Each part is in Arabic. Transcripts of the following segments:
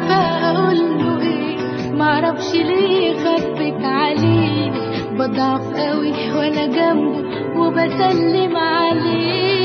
عارفة أقوله إيه معرفش ليه خفت عليني بضعف قوي وأنا جنبه وبسلم عليه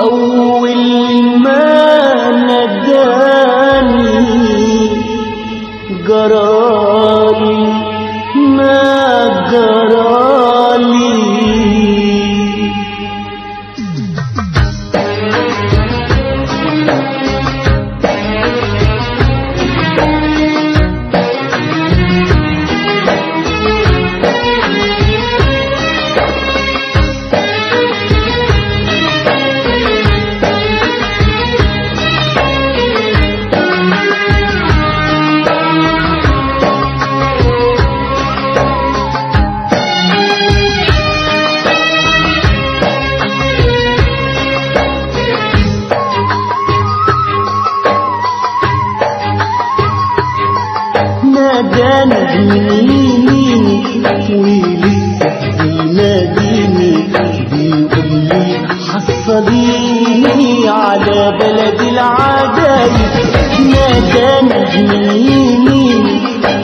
وأول بلاد العدايس نادانا بيمين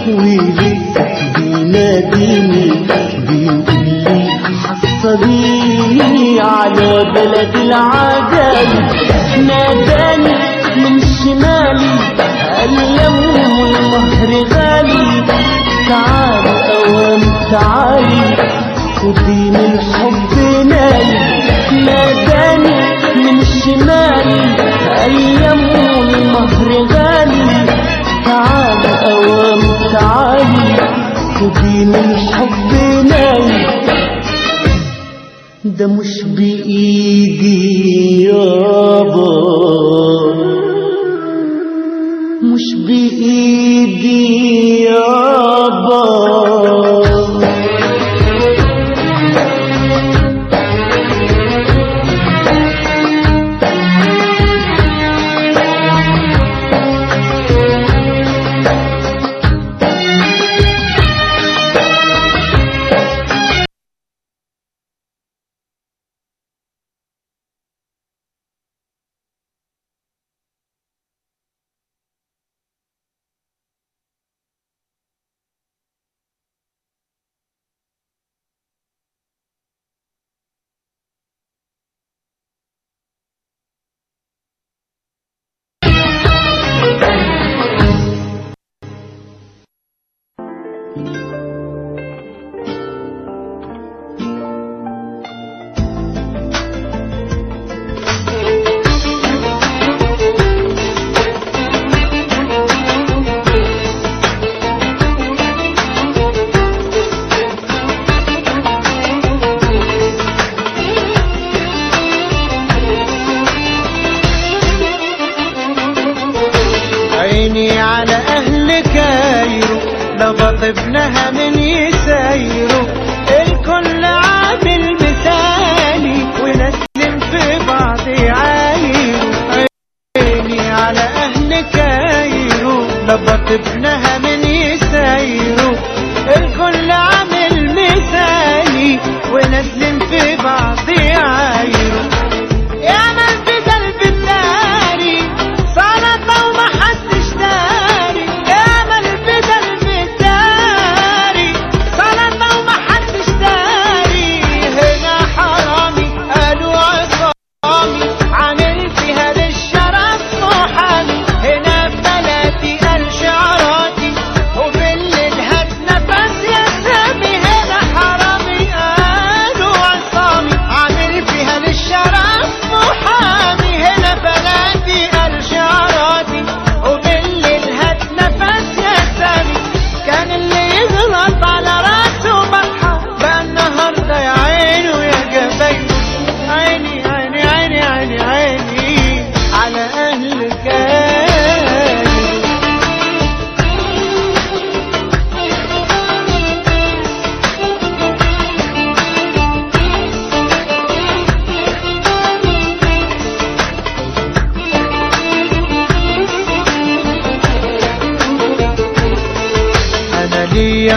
ولسه بيناديني بيقول لي حصليني على بلد العدايس ناداني من شمالي قال يوم البحر غالي. تعالي اوام تعالي خديني الحب أياموني مهر غالي تعال أوام تعالي خدي الحب حب ده مش بإيدي ابنها من يسايره الكل عامل مثالي ونازلين في بعض عايش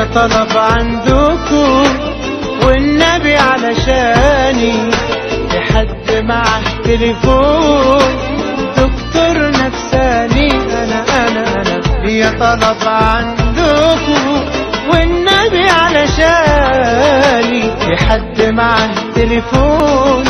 طلب عندكم والنبي علشاني لحد معه تليفون دكتور نفساني أنا أنا أنا يا طلب عندكم والنبي علشاني لحد معه تليفون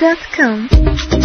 Music.com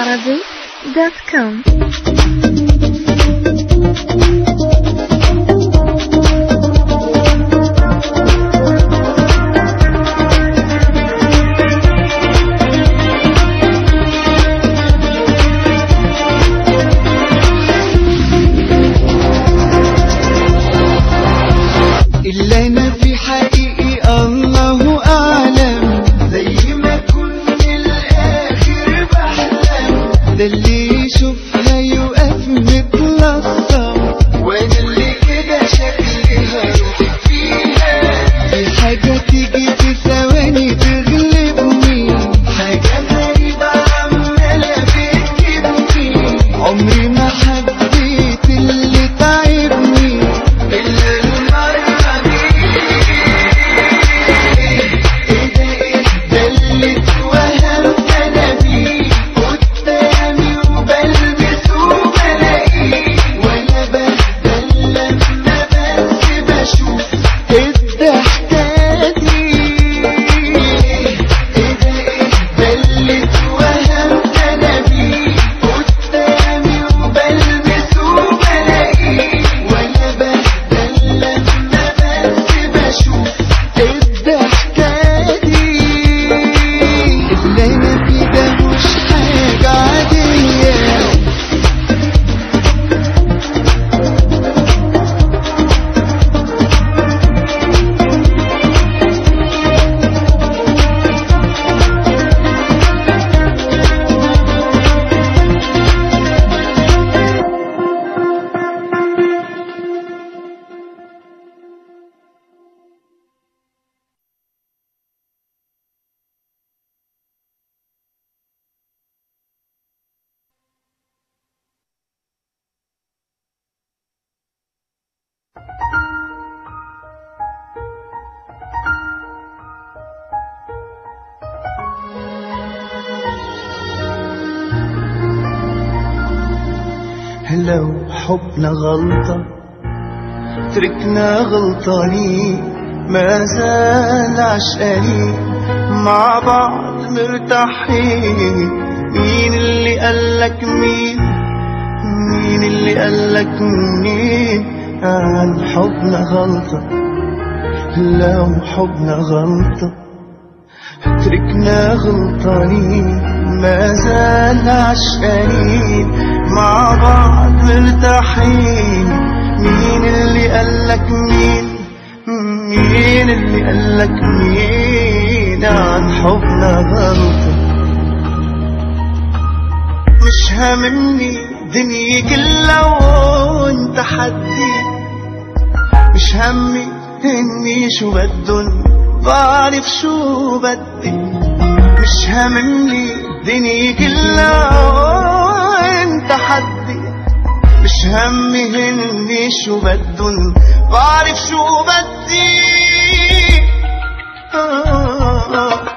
Paradise.com لو حبنا غلطة؟ تركنا غلطانين ما زال عشقانين مع بعض مرتاحين. مين اللي قالك مين؟ مين اللي قالك مين عن حبنا غلطة. لو حبنا غلطة. تركنا غلطانين ما زال عشقانين مع بعض مرتاحين مين اللي قالك مين؟ مين اللي قالك مين؟ عن حبنا غلطة مش هاممني دنيا كلها وانت حدي. مش همي اني شو بدن بعرف شو بدي. مش هاممني دنيا كلها وانت حدي مش همي إني شو بدن بعرف شو بدي. بدي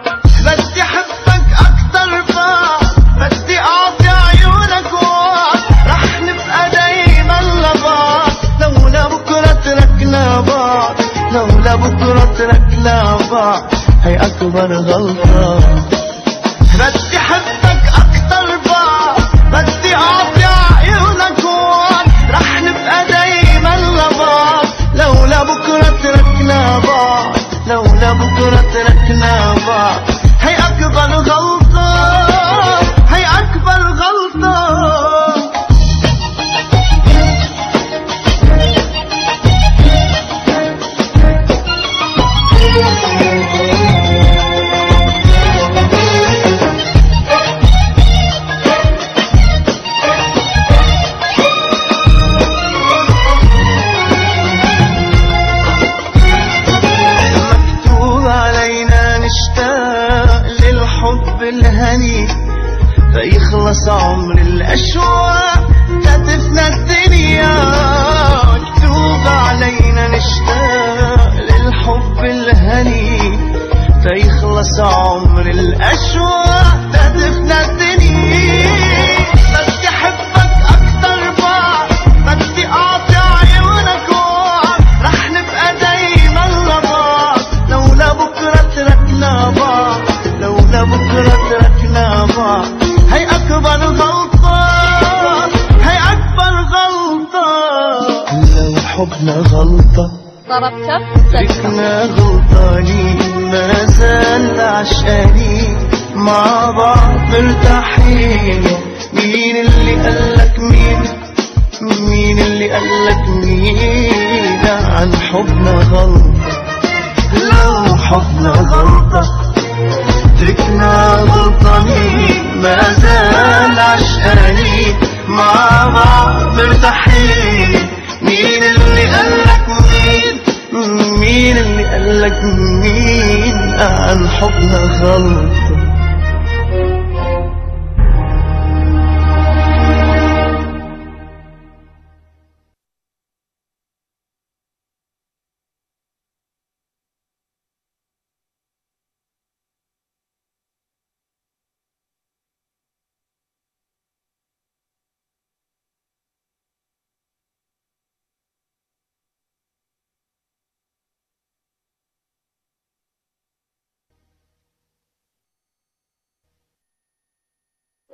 حبنا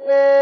غلطة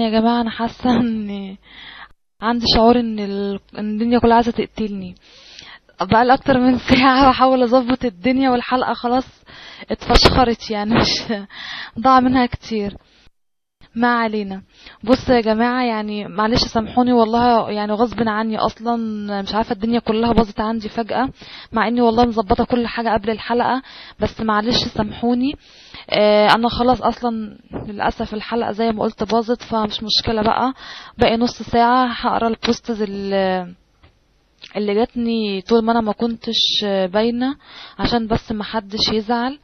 يا جماعة أنا حاسة إن عندي شعور ال- إن الدنيا كلها عايزة تقتلني. بقى أكتر من ساعة بحاول أظبط الدنيا والحلقة خلاص اتفشخرت يعني مش ضاع منها كتير. ما علينا. بصوا يا جماعة يعني معلش سامحوني والله يعني غصب عني أصلا مش عارفة الدنيا كلها باظت عندي فجأة مع إني والله مظبطة كل حاجة قبل الحلقة بس معلش سامحوني. أنا خلاص أصلا للأسف الحلقة زي ما قلت باظت فمش مشكلة بقى. باقي نص ساعة هقرأ ال posts اللي اللي جاتني طول ما أنا ما كنتش باينة عشان بس ما حدش يزعل.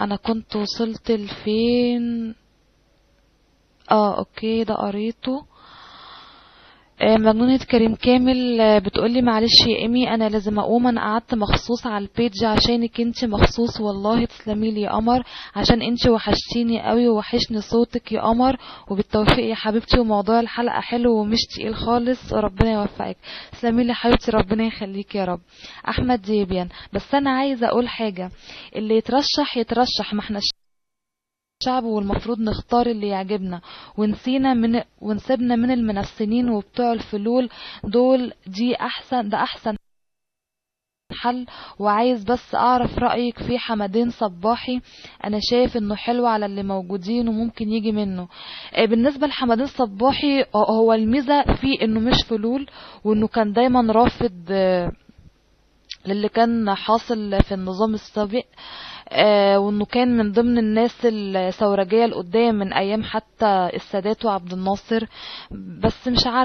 أنا كنت وصلت لفين؟ آه okay ده قريته. آه، مجنونة كريم كامل آه، بتقولي معلش يا إيمي أنا لازم أقوم أنا قعدت مخصوص على ال page عشانك أنت مخصوص والله تسلمي لي يا قمر عشان أنت وحشتيني قوي ووحشني صوتك يا قمر وبالتوفيق يا حبيبتي وموضوع الحلقة حلو ومش تقيل خالص وربنا يوفقك. تسلمي لي يا حبيبتي ربنا يخليك يا رب. أحمد ديبيان بس أنا عايزة أقول حاجة اللي يترشح يترشح ما إحنا شعب والمفروض نختار اللي يعجبنا. ونسينا من ونسيبنا من المنسنين وبتوع الفلول. دول دي احسن ده أحسن حل. وعايز بس أعرف رأيك في حمدين صباحي. أنا شايف إنه حلو على اللي موجودين وممكن يجي منه. آه، بالنسبة لحمدين صباحي آه، هو الميزة فيه إنه مش فلول وإنه كان دايما رافض آه، للي كان حاصل في النظام السابق. وإنه كان من ضمن الناس الثورجية القدام من أيام حتى السادات وعبد الناصر. بس مش عارفة